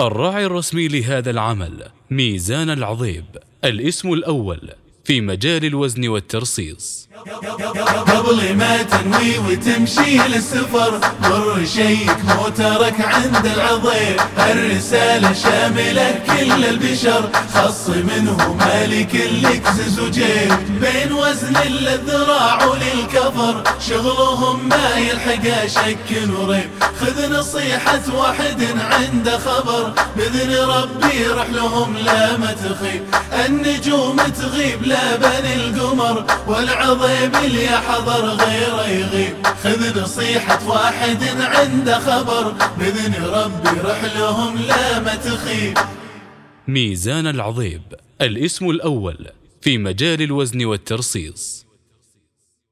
الراعي الرسمي لهذا العمل ميزان العظيب الاسم الأول في مجال الوزن والترصيص. قبل ما تنوي وتمشي للسفر مر شيك موترك عند العظيم. الرسالة شاملة كل البشر خص منه مالك لكزز وجيب بين وزن للذراع وللكفر شغلهم ما يلحق شك وريب. خذ نصيحة واحد عنده خبر. بإذن ربي رحلهم لا ما تخيب. النجوم تغيب لا بني القمر والعظيم اللي حضر غيره يغيب. خذ نصيحة واحد عنده خبر. بإذن ربي رحلهم لا ما تخيب. ميزان العظيب الاسم الأول في مجال الوزن والترصيص.